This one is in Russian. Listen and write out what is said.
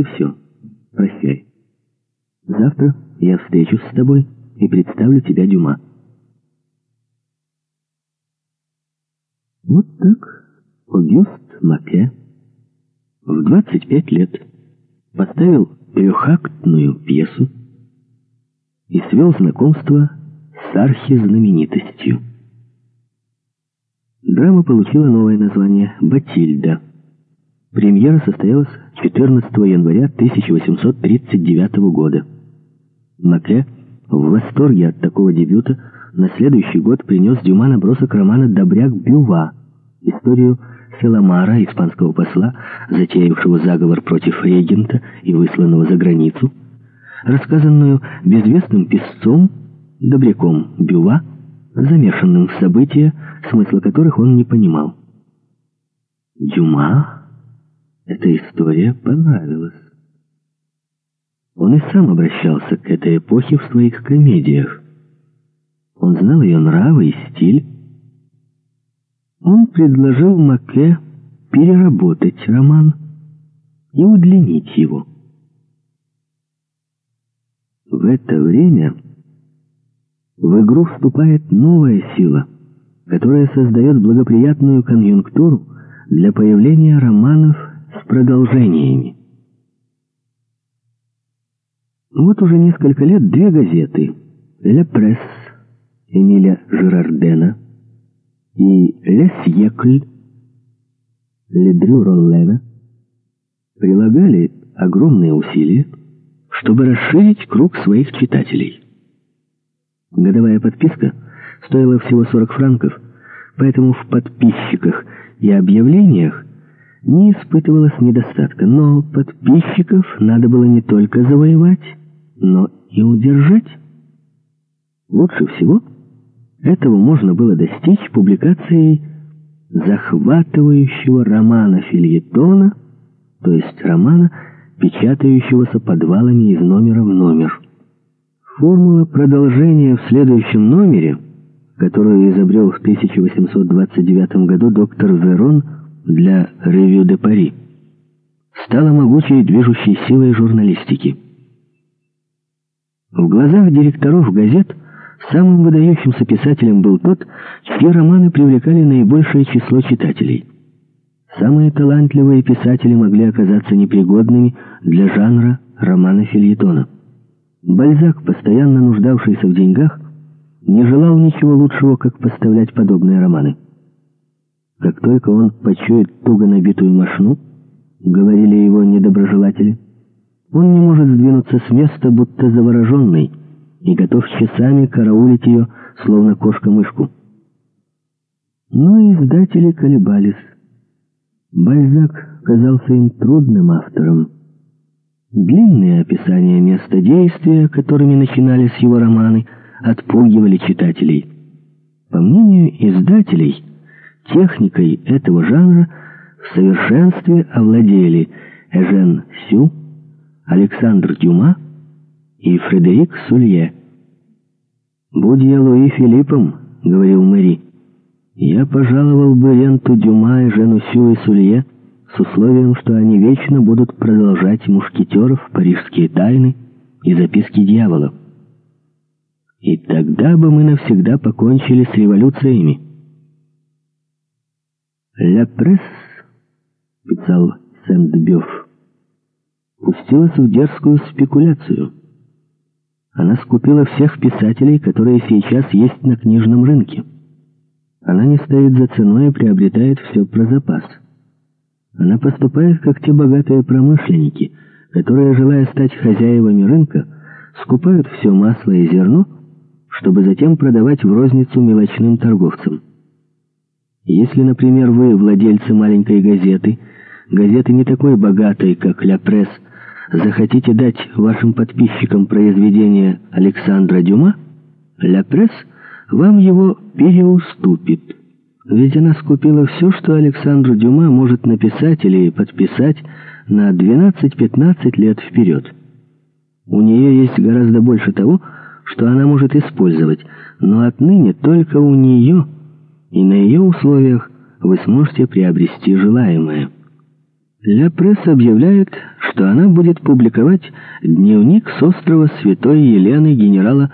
и все. Прощай. Завтра я встречусь с тобой и представлю тебя Дюма. Вот так Огюст Маке в 25 лет поставил трехактную пьесу и свел знакомство с архизнаменитостью. Драма получила новое название «Батильда». Премьера состоялась 14 января 1839 года. Маке в восторге от такого дебюта на следующий год принес Дюма набросок романа «Добряк Бюва», историю Селамара, испанского посла, затеявшего заговор против регента и высланного за границу, рассказанную безвестным писцом, добряком Бюва, замешанным в события, смысла которых он не понимал. Дюма эта история понравилась. Он и сам обращался к этой эпохе в своих комедиях. Он знал ее нравы и стиль. Он предложил Маке переработать роман и удлинить его. В это время в игру вступает новая сила, которая создает благоприятную конъюнктуру для появления романов продолжениями. Вот уже несколько лет две газеты «Ле Пресс» Эмиля Жерардена и «Ле Сьекль» Ледрю Роллена прилагали огромные усилия, чтобы расширить круг своих читателей. Годовая подписка стоила всего 40 франков, поэтому в подписчиках и объявлениях не испытывалось недостатка, но подписчиков надо было не только завоевать, но и удержать. Лучше всего этого можно было достичь публикацией захватывающего романа фильетона, то есть романа, печатающегося подвалами из номера в номер. Формула продолжения в следующем номере, которую изобрел в 1829 году доктор Верон для «Ревю де Пари», стала могучей движущей силой журналистики. В глазах директоров газет самым выдающимся писателем был тот, чьи романы привлекали наибольшее число читателей. Самые талантливые писатели могли оказаться непригодными для жанра романа-фильетона. Бальзак, постоянно нуждавшийся в деньгах, не желал ничего лучшего, как поставлять подобные романы. Как только он почует туго набитую машину, говорили его недоброжелатели, он не может сдвинуться с места, будто завороженный, и готов часами караулить ее, словно кошка-мышку. Но издатели колебались. Бальзак казался им трудным автором. Длинные описания места действия, которыми начинались его романы, отпугивали читателей. По мнению издателей, техникой этого жанра в совершенстве овладели Эжен Сю, Александр Дюма и Фредерик Сулье. «Будь я Луи Филиппом», — говорил Мэри, — «я пожаловал бы ренту Дюма и Жену Сю и Сулье с условием, что они вечно будут продолжать мушкетеров, парижские тайны и записки дьявола. И тогда бы мы навсегда покончили с революциями». «Ля пресс», — писал Сент-Бёв, — пустилась в дерзкую спекуляцию. Она скупила всех писателей, которые сейчас есть на книжном рынке. Она не стоит за ценой и приобретает все про запас. Она поступает, как те богатые промышленники, которые, желая стать хозяевами рынка, скупают все масло и зерно, чтобы затем продавать в розницу мелочным торговцам. Если, например, вы владельцы маленькой газеты, газеты не такой богатой, как «Ля Пресс», захотите дать вашим подписчикам произведение Александра Дюма, «Ля Пресс» вам его переуступит. Ведь она скупила все, что Александр Дюма может написать или подписать на 12-15 лет вперед. У нее есть гораздо больше того, что она может использовать, но отныне только у нее и на ее условиях вы сможете приобрести желаемое. Ля Пресс объявляет, что она будет публиковать дневник с острова Святой Елены генерала